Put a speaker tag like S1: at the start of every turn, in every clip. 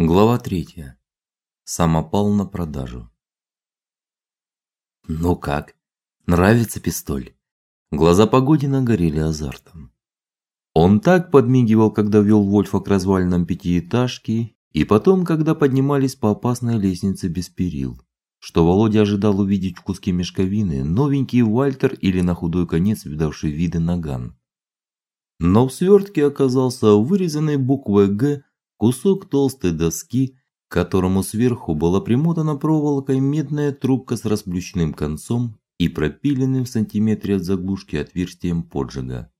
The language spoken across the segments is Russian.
S1: Глава третья. Самопал на продажу. Ну как? Нравится пистоль? Глаза Погодина горели азартом. Он так подмигивал, когда вел Вольфа к развалинам пятиэтажки, и потом, когда поднимались по опасной лестнице без перил, что Володя ожидал увидеть в куске мешковины новенький Вальтер или на худой конец видавший виды наган. Но в свертке оказался вырезанный буквой Г кусок толстой доски, к которому сверху была примотана проволокой медная трубка с расплющенным концом и пропиленным в сантиметре от заглушки отверстием поджига.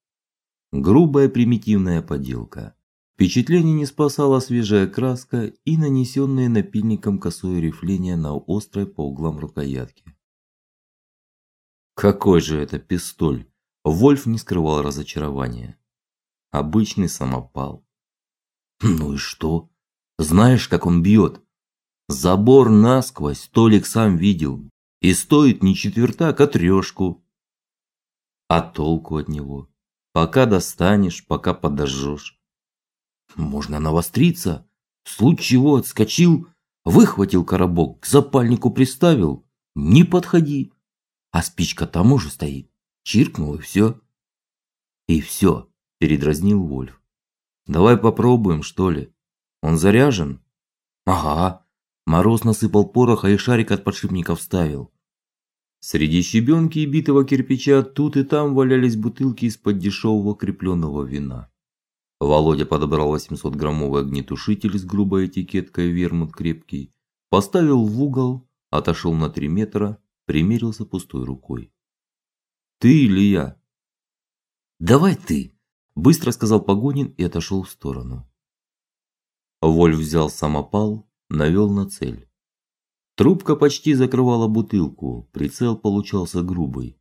S1: Грубая примитивная поделка. Впечатление не спасала свежая краска и нанесенные напильником косое рифление на острой по углам рукоятки. Какой же это пистоль? Вольф не скрывал разочарования. Обычный самопал. Ну и что? Знаешь, как он бьет? Забор насквозь, Толик сам видел. И стоит не четвертак, а трешку. А толку от него? Пока достанешь, пока подожжешь. Можно навостриться. В случае чего отскочил, выхватил коробок, к запальнику приставил. Не подходи. А спичка там уже стоит. Чиркнул и все. И все, передразнил Вольф. Давай попробуем, что ли? Он заряжен? Ага. Мороз насыпал пороха и шарик от подшипника вставил. Среди щебенки и битого кирпича тут и там валялись бутылки из-под дешевого крепленного вина. Володя подобрал 800-граммовый огнетушитель с грубой этикеткой Вермут крепкий, поставил в угол, отошел на три метра, примерился пустой рукой. Ты или я? Давай ты, быстро сказал Погонин и отошел в сторону. Вольф взял самопал, навел на цель. Трубка почти закрывала бутылку, прицел получался грубый.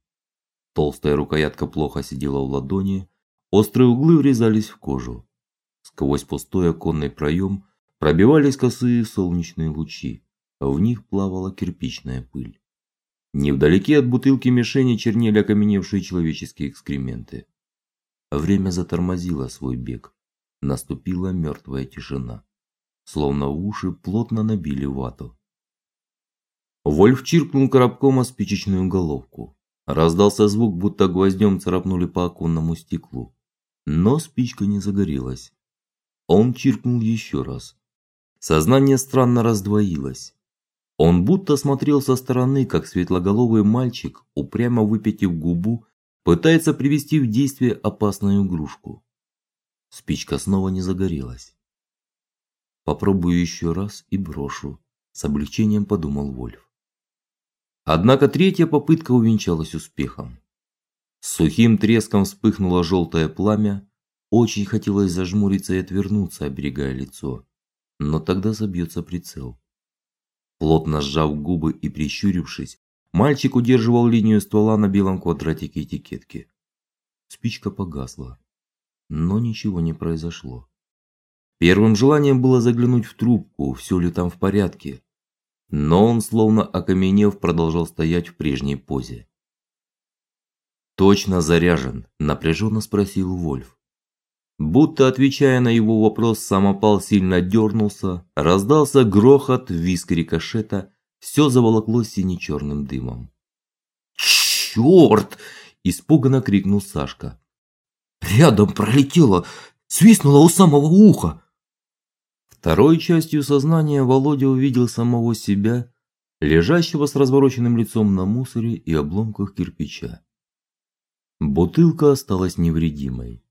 S1: Толстая рукоятка плохо сидела в ладони, острые углы врезались в кожу. Сквозь пустой оконный проем пробивались косые солнечные лучи, в них плавала кирпичная пыль. Невдалеке от бутылки мишени чернели окаменевшие человеческие экскременты. Время затормозило свой бег. Наступила мертвая тишина, словно уши плотно набили вату. Вольф чиркнул коробком о спичечную головку. Раздался звук, будто гвоздем царапнули по оконному стеклу. Но спичка не загорелась. Он чиркнул еще раз. Сознание странно раздвоилось. Он будто смотрел со стороны, как светлоголовый мальчик, упрямо выпятив губу, пытается привести в действие опасную игрушку. Спичка снова не загорелась. Попробую еще раз и брошу, с облегчением подумал Вольф. Однако третья попытка увенчалась успехом. С сухим треском вспыхнуло желтое пламя, очень хотелось зажмуриться и отвернуться, оберегая лицо, но тогда забьется прицел. Плотно сжав губы и прищурившись, Мальчик удерживал линию ствола на белом квадратике этикетки. Спичка погасла, но ничего не произошло. Первым желанием было заглянуть в трубку, все ли там в порядке. Но он, словно окаменев, продолжал стоять в прежней позе. Точно заряжен, напряженно спросил Вольф. Будто отвечая на его вопрос, самопал сильно дернулся, раздался грохот, визг рикошета, все заволоклось сине-черным дымом. «Черт!» – испуганно крикнул Сашка. Рядом пролетело, свистнуло у самого уха. Второй частью сознания Володя увидел самого себя, лежащего с развороченным лицом на мусоре и обломках кирпича. Бутылка осталась невредимой.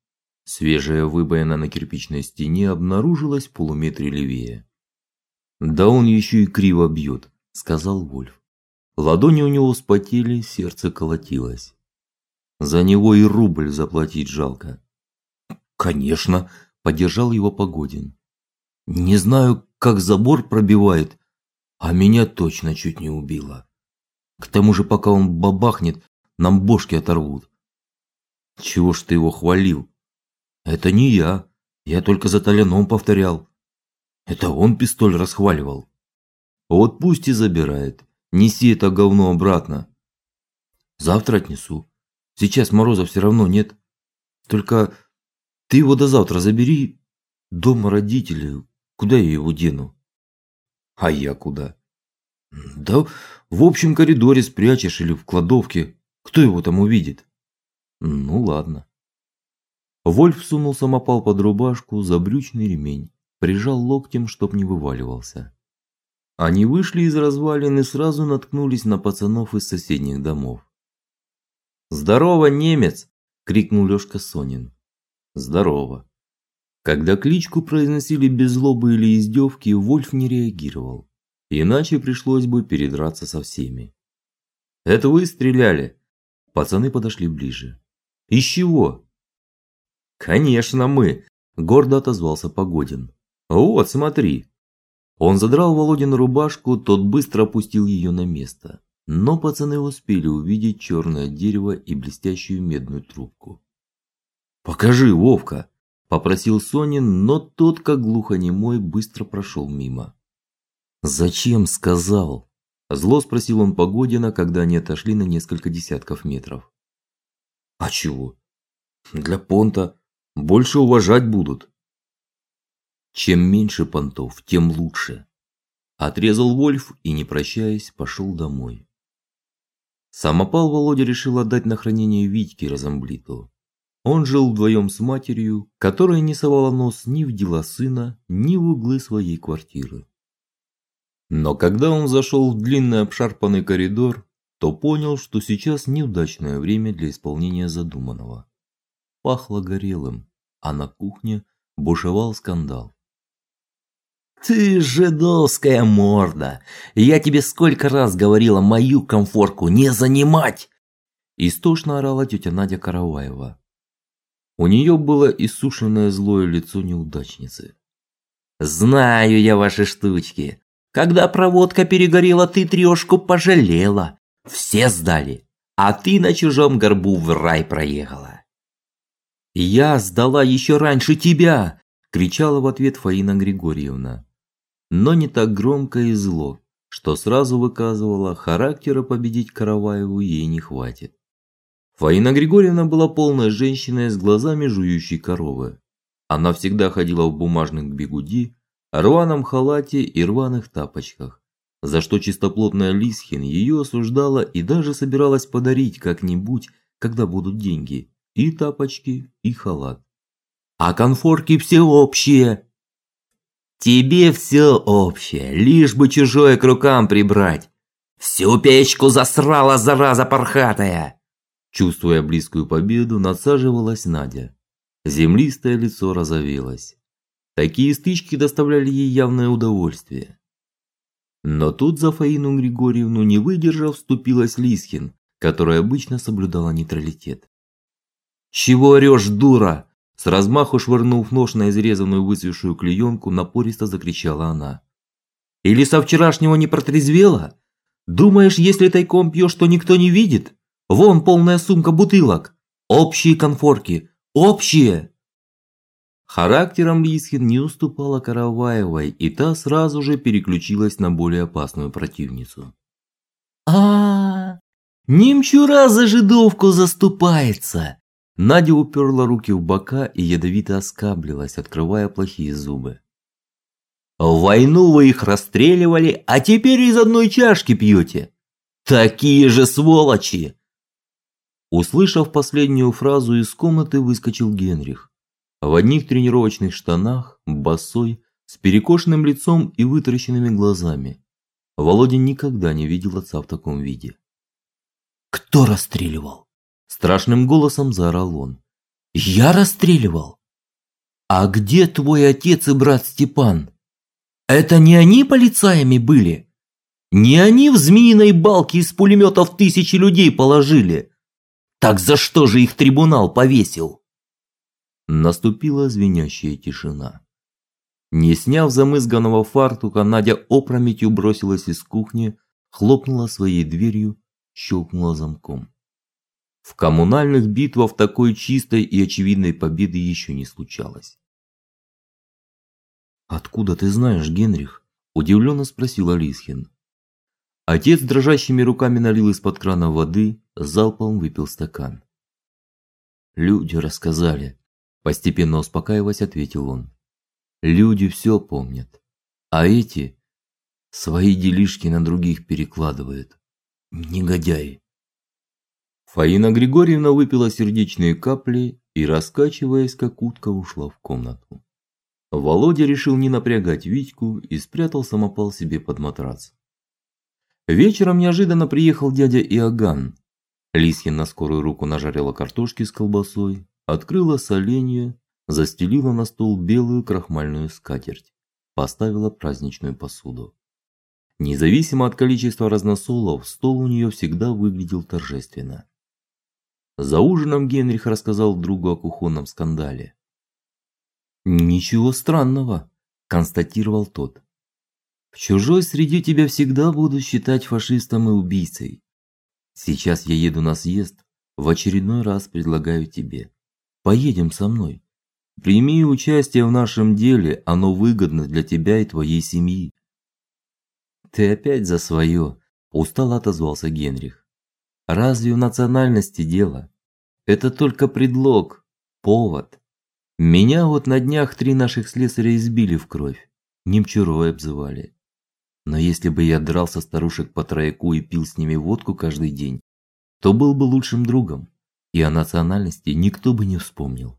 S1: Свежая выбоина на кирпичной стене обнаружилась в полуметре левее. Да он еще и криво бьет сказал Вольф. Ладони у него вспотели, сердце колотилось. За него и рубль заплатить жалко. Конечно, поддержал его Погодин. Не знаю, как забор пробивает, а меня точно чуть не убило. К тому же, пока он бабахнет, нам бошки оторвут. Чего ж ты его хвалил? Это не я. Я только за Толяном повторял. Это он пистоль расхваливал. Вот пусть и забирает. Неси это говно обратно. Завтра отнесу. Сейчас мороза все равно нет. Только ты его до завтра забери. Дома родители. Куда я его дену? А я куда? Да в общем коридоре спрячешь или в кладовке. Кто его там увидит? Ну ладно. Вольф сунул самопал под рубашку за брючный ремень, прижал локтем, чтоб не вываливался. Они вышли из развалин и сразу наткнулись на пацанов из соседних домов. "Здорово, немец!" крикнул Лёшка Сонин. "Здорово". Когда кличку произносили без злобы или издевки, Вольф не реагировал. Иначе пришлось бы передраться со всеми. "Это вы стреляли?" Пацаны подошли ближе. "Из чего?" Конечно, мы, гордо отозвался Погодин. Вот, смотри. Он задрал Володину рубашку, тот быстро опустил ее на место. Но пацаны успели увидеть черное дерево и блестящую медную трубку. Покажи, Вовка, попросил Сонин, но тот, как глухонемой, быстро прошел мимо. Зачем сказал? зло спросил он Погодина, когда они отошли на несколько десятков метров. А чего? Для понта больше уважать будут. Чем меньше понтов, тем лучше. Отрезал Вольф и, не прощаясь, пошел домой. Самопал Володя решил отдать на хранение Витьке Разомблиту. Он жил вдвоем с матерью, которая не совала нос ни в дела сына, ни в углы своей квартиры. Но когда он зашел в длинный обшарпанный коридор, то понял, что сейчас неудачное время для исполнения задуманного пахло горелым, а на кухне бушевал скандал.
S2: Ты жидовская морда. Я тебе сколько раз говорила мою комфорку не занимать.
S1: Истошно орала тетя Надя Караваева. У нее было иссушенное злое лицо неудачницы.
S2: Знаю я ваши штучки. Когда проводка перегорела, ты трешку пожалела. Все сдали, а ты на чужом горбу в рай проехала.
S1: Я сдала еще раньше тебя, кричала в ответ Фаина Григорьевна. Но не так громко и зло, что сразу выказывало, характера победить Караваеву ей не хватит. Фаина Григорьевна была полной женщиной с глазами жующей коровы. Она всегда ходила в бумажных бигуди, рваном халате и рваных тапочках, за что чистоплотная Лисхин ее осуждала и даже собиралась подарить как-нибудь, когда будут деньги и тапочки, и халат.
S2: А конфорки все общие. Тебе все общее, лишь бы чужое к рукам прибрать. Всю печку засрала зараза пархатая.
S1: Чувствуя близкую победу, надсаживалась Надя. Землистое лицо розовелось. Такие стычки доставляли ей явное удовольствие. Но тут за Фаину Григорьевну, не выдержав, вступилась Лисхин, которая обычно соблюдала нейтралитет.
S2: Чего орешь, дура? С размаху швырнув нож на изрезанную выцветшую клеенку, напористо закричала она. Или со вчерашнего не протрезвела? Думаешь, если тайком пьешь, то никто не видит? Вон полная сумка бутылок. Общие конфорки, общие.
S1: Характером Лисхин не уступала Караваевой, и та сразу же переключилась на более опасную противницу.
S2: А, -а, -а немчура за жидовку заступается.
S1: Надя уперла руки в бока и ядовито оскаблилась, открывая плохие зубы.
S2: В войну вы их расстреливали, а теперь из одной чашки пьете. Такие же сволочи.
S1: Услышав последнюю фразу, из комнаты выскочил Генрих. В одних тренировочных штанах, босой, с перекошенным лицом и вытаращенными глазами. Володя никогда не видел отца в таком виде.
S2: Кто расстреливал?
S1: Страшным голосом заорал он.
S2: Я расстреливал. А где твой отец и брат Степан? Это не они полицаями были? Не они в змеиной балке из пулеметов тысячи людей положили? Так за что же их трибунал повесил?
S1: Наступила звенящая тишина. Не сняв замызганного фартука, Надя опрометью бросилась из кухни, хлопнула своей дверью, щелкнула замком. В коммунальных битвах такой чистой и очевидной победы еще не случалось. Откуда ты знаешь, Генрих? удивленно спросила Лисхин. Отец дрожащими руками налил из-под крана воды, залпом выпил стакан. Люди рассказали, постепенно успокаиваясь, ответил он. Люди все помнят. А эти
S2: Свои делишки на других перекладывает. Негодяй.
S1: Фаина Григорьевна выпила сердечные капли и, раскачиваясь как утка, ушла в комнату. Володя решил не напрягать Витьку и спрятал самопал себе под матрас. Вечером неожиданно приехал дядя Иоганн. Лисхин на скорую руку нажарила картошки с колбасой, открыла соленье, застелила на стол белую крахмальную скатерть, поставила праздничную посуду. Независимо от количества разносолов, стол у нее всегда выглядел торжественно. За ужином Генрих рассказал другу о кухонном скандале.
S2: Ничего странного, констатировал тот. В чужой среде тебя всегда будут считать фашистом и убийцей. Сейчас я еду на съезд, в очередной раз предлагаю тебе. Поедем со мной. Прими участие в нашем деле, оно выгодно для тебя и твоей семьи. Ты опять за свое», – устало отозвался Генрих. Разве в национальности дело? Это только предлог, повод. Меня вот на днях три наших слесаря избили в кровь, немчурой обзывали. Но если бы я дрался старушек по трояку и пил с ними водку каждый день, то был бы лучшим другом, и о национальности никто бы не вспомнил.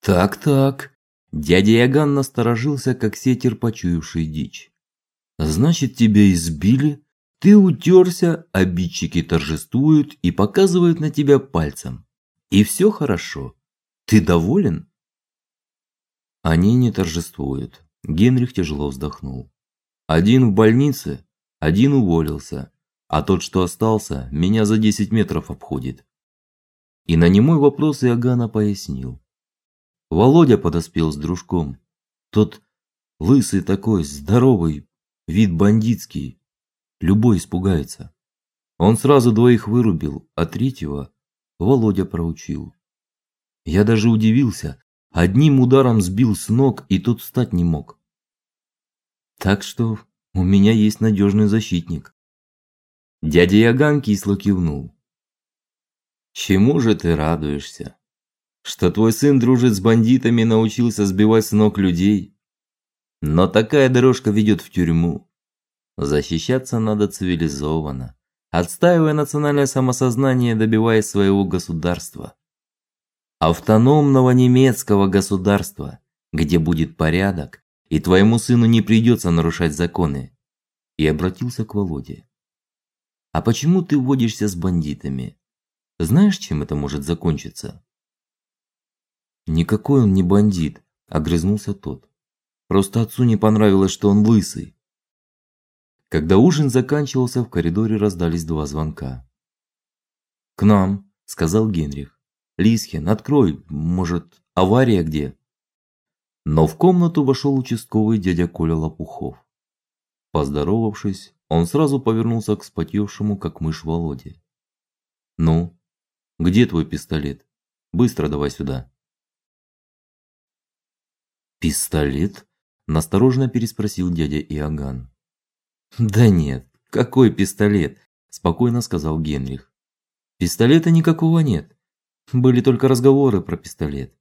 S2: Так-так. Дядя Яган насторожился, как сетер, почуявший дичь. Значит, тебя избили, ты утерся, обидчики торжествуют и показывают на тебя пальцем. И все хорошо. Ты доволен? Они не торжествуют. Генрих тяжело вздохнул. Один в больнице, один уволился, а тот, что остался, меня за десять метров обходит. И на немой вопрос Иоганна пояснил. Володя подоспел с дружком. Тот лысый такой, здоровый, вид бандитский. Любой испугается. Он сразу двоих вырубил, а третьего Володя проучил. Я даже удивился, одним ударом сбил с ног, и тот встать не мог. Так что у меня есть надежный защитник. Дядя Яган кисло кивнул. Чему же ты радуешься? Что твой сын дружит с бандитами научился сбивать с ног людей? Но такая дорожка ведет в тюрьму. Защищаться надо цивилизованно, отстаивая национальное самосознание, добиваясь своего государства. Автономного немецкого государства, где будет порядок, и твоему сыну не придется нарушать законы. И обратился к Володе. А почему ты водишься с бандитами? Знаешь, чем это может закончиться? Никакой он не бандит, огрызнулся тот. Просто отцу не понравилось, что он лысый. Когда ужин заканчивался, в коридоре раздались два звонка. К нам, сказал Генрих. Лисхин, открой, может, авария где? Но в комнату вошел участковый дядя Коля Лопухов. Поздоровавшись, он сразу повернулся к спотевшему, как мышь Володе. Ну, где твой пистолет? Быстро давай сюда. Пистолет? настороженно переспросил дядя Иоганн. Да нет, какой пистолет, спокойно сказал Генрих. Пистолета никакого нет. Были только разговоры про пистолет.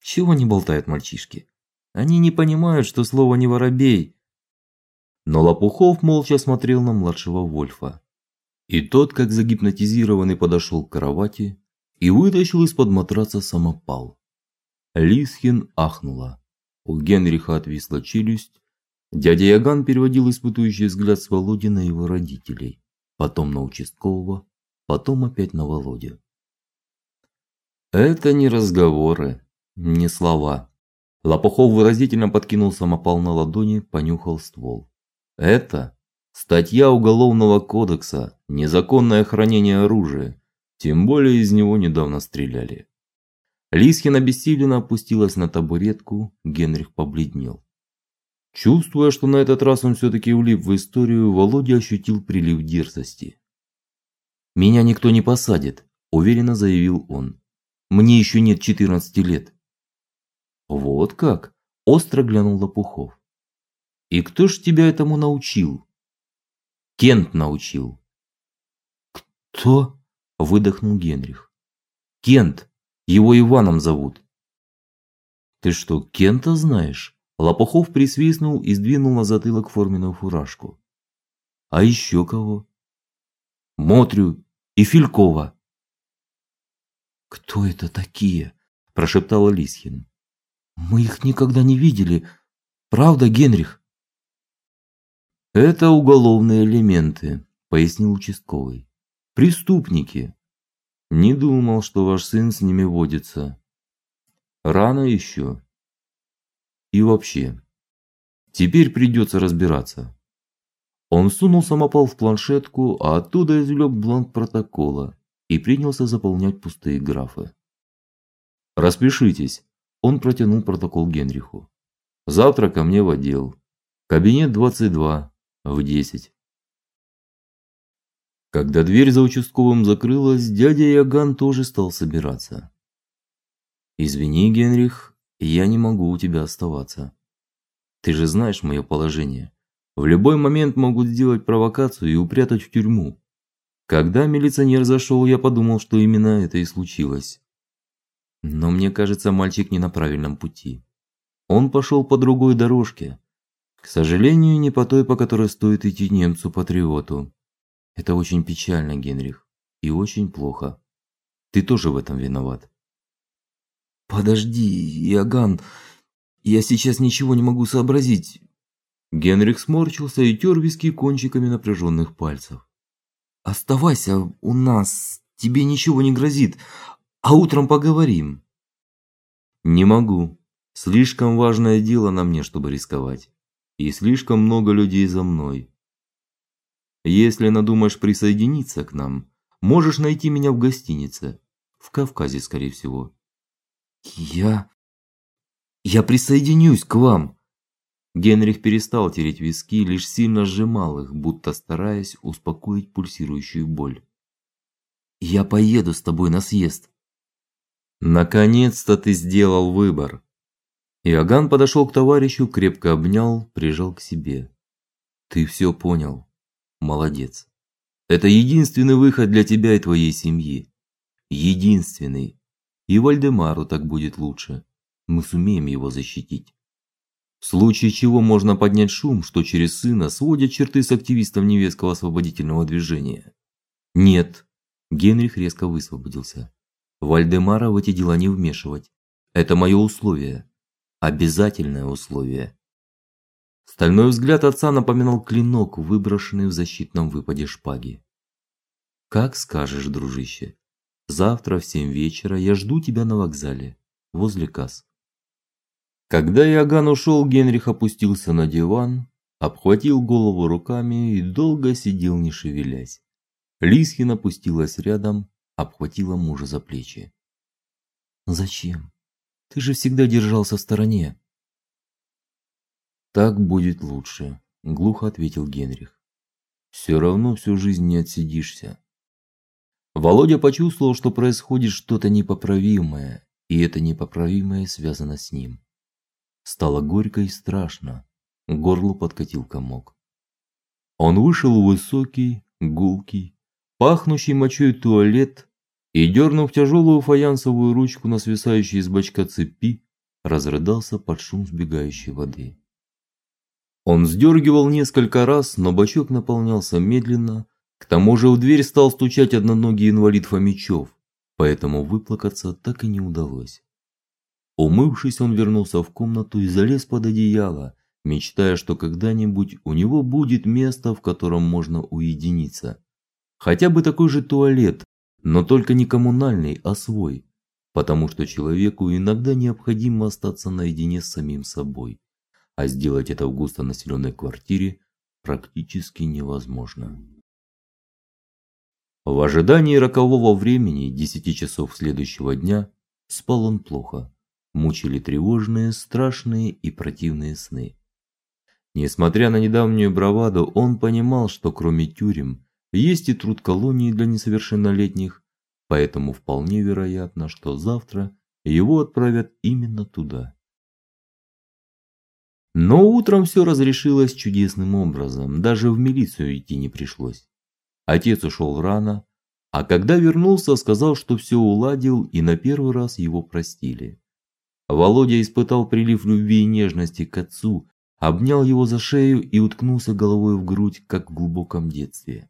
S2: Чего не болтают мальчишки? Они не понимают, что слово не воробей. Но Лопухов молча смотрел на младшего Вольфа. И тот, как загипнотизированный, подошел к кровати и вытащил из-под матраца самопал. Лисхин ахнула. У Генриха отвисла челюсть, Дядя Яган переводил испытующий взгляд с Володи на его родителей, потом на участкового, потом опять на Володю. Это не разговоры, не слова. Лопухов выразительно подкинул самопал на ладони, понюхал ствол. Это статья уголовного кодекса незаконное хранение оружия, тем более из него недавно стреляли. Лисхин обессиленно опустилась на табуретку, Генрих побледнел. Чувствуя, что на этот раз он все таки улип в историю, Володя ощутил прилив дерзости. Меня никто не посадит, уверенно заявил он. Мне еще нет 14 лет. Вот как, остро глянул Лопухов. И кто ж тебя этому научил? Кент научил. Кто? выдохнул Генрих. Кент. Его Иваном зовут. Ты что, Кента знаешь? Лопухов присвистнул и сдвинул на затылок форменную фуражку. А еще кого? Мотрю и Филькова. Кто это такие? прошептала Лисхин. Мы их никогда не видели. Правда, Генрих? Это уголовные элементы, пояснил участковый. Преступники. Не думал, что ваш сын с ними водится. Рано еще. И вообще, теперь придется разбираться. Он сунул самопал в планшетку, а оттуда извлек бланк протокола и принялся заполнять пустые графы. Распишитесь. Он протянул протокол Генриху. Завтра ко мне в отдел. Кабинет 22 в 10. Когда дверь за участковым закрылась, дядя Яган тоже стал собираться. Извини, Генрих, я не могу у тебя оставаться. Ты же знаешь мое положение. В любой момент могут сделать провокацию и упрятать в тюрьму. Когда милиционер зашел, я подумал, что именно это и случилось. Но мне кажется, мальчик не на правильном пути. Он пошел по другой дорожке. К сожалению, не по той, по которой стоит идти немцу-патриоту. Это очень печально, Генрих, и очень плохо. Ты тоже в этом виноват. Подожди, Иоганн, я сейчас ничего не могу сообразить. Генрих сморщился и тер виски кончиками напряженных пальцев. Оставайся у нас, тебе ничего не грозит, а утром поговорим. Не могу. Слишком важное дело на мне, чтобы рисковать. И слишком много людей за мной. Если надумаешь присоединиться к нам, можешь найти меня в гостинице, в Кавказе, скорее всего. Я я присоединюсь к вам. Генрих перестал тереть виски, лишь сильно сжимал их, будто стараясь успокоить пульсирующую боль. Я поеду с тобой на съезд. Наконец-то ты сделал выбор. Иоганн подошел к товарищу, крепко обнял, прижал к себе. Ты все понял. Молодец. Это единственный выход для тебя и твоей семьи. Единственный. И Вальдемару так будет лучше. Мы сумеем его защитить. В случае чего можно поднять шум, что через сына сводят черты с активистов невестского освободительного движения. Нет. Генрих резко высвободился. Вальдемара в эти дела не вмешивать. Это мое условие. Обязательное условие. Стальной взгляд отца напоминал клинок, выброшенный в защитном выпаде шпаги. Как скажешь, дружище. Завтра в семь вечера я жду тебя на вокзале, возле касс. Когда Иоганн ушел, Генрих опустился на диван, обхватил голову руками и долго сидел, не шевелясь. Лисхин опустилась рядом, обхватила мужа за плечи. Зачем? Ты же всегда держался в стороне. Так будет лучше, глухо ответил Генрих. «Все равно всю жизнь не отсидишься. Володя почувствовал, что происходит что-то непоправимое, и это непоправимое связано с ним. Стало горько и страшно. К горлу подкатил комок. Он вышел в высокий, гулкий, пахнущий мочой туалет и дернув тяжелую фаянсовую ручку на свисающей из бачка цепи, разрыдался под шум сбегающей воды. Он сдергивал несколько раз, но бачок наполнялся медленно. К тому же в дверь стал стучать одноногий инвалид Фомичев, поэтому выплакаться так и не удалось. Умывшись, он вернулся в комнату и залез под одеяло, мечтая, что когда-нибудь у него будет место, в котором можно уединиться. Хотя бы такой же туалет, но только не коммунальный, а свой, потому что человеку иногда необходимо остаться наедине с самим собой а сделать это в густонаселенной квартире практически невозможно. В ожидании рокового времени, десяти часов следующего дня, спал он плохо. Мучили тревожные, страшные и противные сны. Несмотря на недавнюю браваду, он понимал, что кроме тюрем есть и труд колонии для несовершеннолетних, поэтому вполне вероятно, что завтра его отправят именно туда. Но утром все разрешилось чудесным образом, даже в милицию идти не пришлось. Отец ушел рано, а когда вернулся, сказал, что все уладил и на первый раз его простили. Володя испытал прилив любви и нежности к отцу, обнял его за шею и уткнулся головой в грудь, как в глубоком детстве.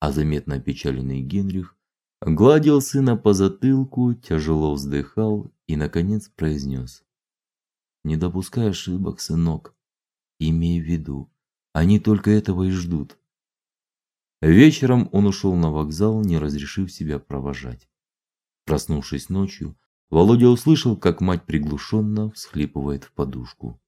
S2: А заметно опечаленный Генрих гладил сына по затылку, тяжело вздыхал и наконец произнес. Не допускай ошибок, сынок. Имей в виду, они только этого и ждут. Вечером он ушел на вокзал, не разрешив себя провожать. Проснувшись ночью, Володя услышал, как мать приглушенно всхлипывает в подушку.